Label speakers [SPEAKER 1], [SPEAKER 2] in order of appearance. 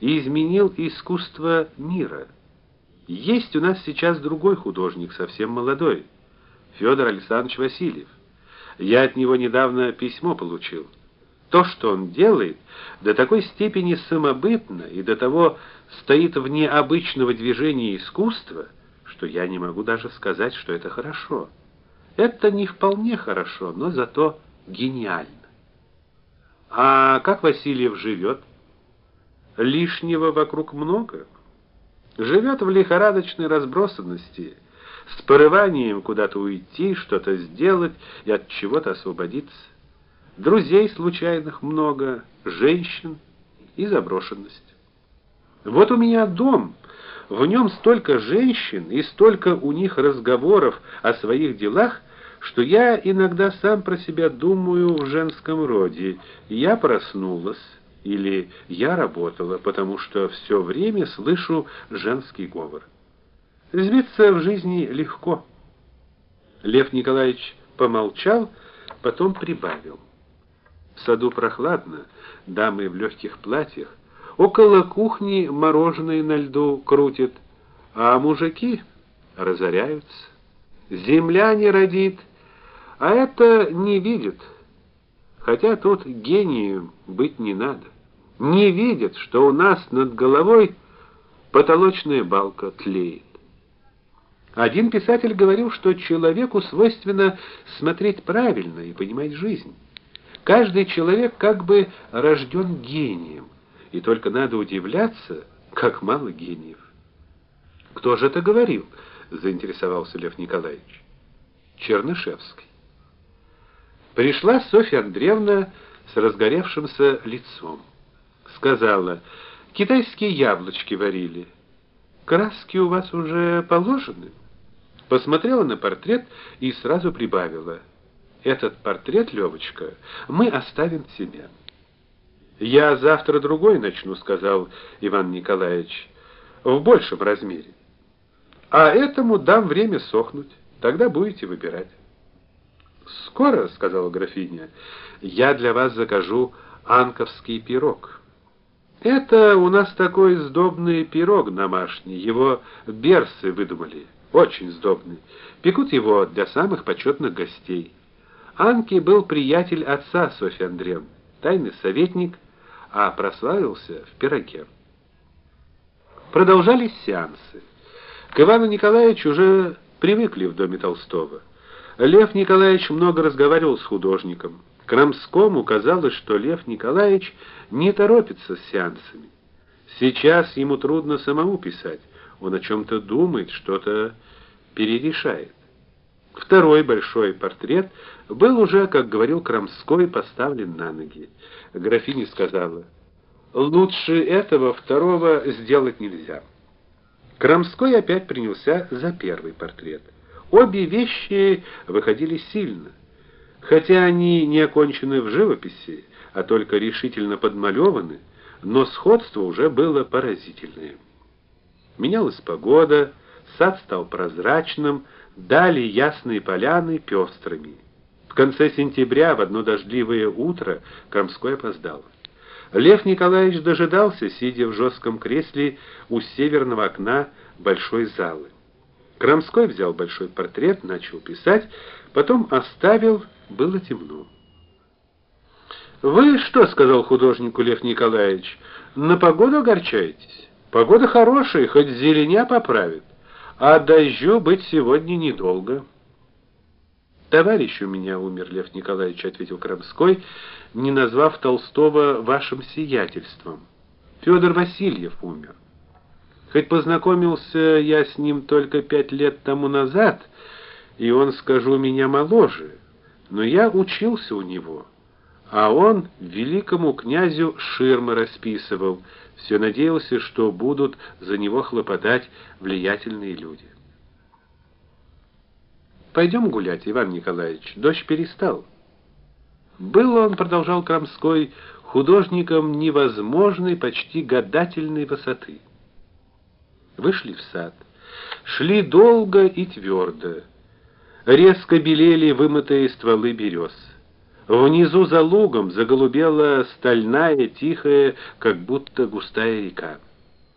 [SPEAKER 1] и изменил искусство мира. Есть у нас сейчас другой художник, совсем молодой, Федор Александрович Васильев. Я от него недавно письмо получил. То, что он делает, до такой степени самобытно и до того стоит вне обычного движения искусства, что я не могу даже сказать, что это хорошо. Это не вполне хорошо, но зато гениально. А как Васильев живет? Лишнего вокруг много. Живет в лихорадочной разбросанности, с порыванием куда-то уйти, что-то сделать и от чего-то освободиться. Друзей случайных много, женщин и заброшенность. Вот у меня дом, в нем столько женщин и столько у них разговоров о своих делах, что я иногда сам про себя думаю в женском роде. Я проснулась или я работала, потому что все время слышу женский говор. Резвиться в жизни легко. Лев Николаевич помолчал, потом прибавил. В саду прохладно, дамы в легких платьях, около кухни мороженое на льду крутят, а мужики разоряются. Земля не родит, а это не видит. Хотя тут гением быть не надо. Не видит, что у нас над головой потолочная балка тлеет. Один писатель говорил, что человеку свойственно смотреть правильно и понимать жизнь. Каждый человек как бы рожден гением, и только надо удивляться, как мало гениев. Кто же это говорил? заинтересовался Лев Николаевич. Чернышевский. Пришла Софья Андреевна с разгоревшимся лицом. Сказала: "Китайские яблочки варили. Краски у вас уже положены?" Посмотрела на портрет и сразу прибавила: "Этот портрет, Левочка, мы оставим себе". "Я завтра другой начну", сказал Иван Николаевич, "в большем размере. А этому дам время сохнуть, тогда будете выбирать". Скоро, сказала графиня. Я для вас закажу анковский пирог. Это у нас такой сдобный пирог домашний, его берсы выдумали, очень сдобный. Пекут его для самых почетных гостей. Анки был приятель отца Софьи Андреевны, тайный советник, а прославился в пироге. Продолжались сеансы. К Ивану Николаевичу уже привыкли в доме Толстого. Лев Николаевич много разговаривал с художником. Крамскому казалось, что Лев Николаевич не торопится с сеансами. Сейчас ему трудно самому писать. Он о чем то думает, что-то перерешает. Второй большой портрет был уже, как говорил Крамской, поставлен на ноги. Графиня сказала: "Лучше этого второго сделать нельзя". Крамской опять принялся за первый портрет. Обе вещи выходили сильно. Хотя они не окончены в живописи, а только решительно подмалеваны, но сходство уже было поразительное. Менялась погода, сад стал прозрачным, дали ясные поляны пестрыми. В конце сентября в одно дождливое утро Крамской опоздал. Лев Николаевич дожидался, сидя в жестком кресле у северного окна большой залы. Крамской взял большой портрет, начал писать, потом оставил, было темно. Вы что, сказал художнику Лев Николаевич, на погоду огорчаетесь? Погода хорошая, хоть зеленя поправит, а дождю быть сегодня недолго. Товарищ у меня умер, Лев Николаевич ответил Крамской, не назвав Толстого вашим сиятельством. Федор Васильев умер. Хоть познакомился я с ним только пять лет тому назад, и он, скажу, меня моложе, но я учился у него. А он великому князю ширмы расписывал, все надеялся, что будут за него хлопотать влиятельные люди. Пойдем гулять, Иван Николаевич. Дождь перестал. Был он, продолжал Крамской, художником невозможной, почти гадательной высоты. Вышли в сад. Шли долго и твердо. Резко белели вымытые стволы берез. Внизу за лугом заголубела стальная, тихая, как будто густая река.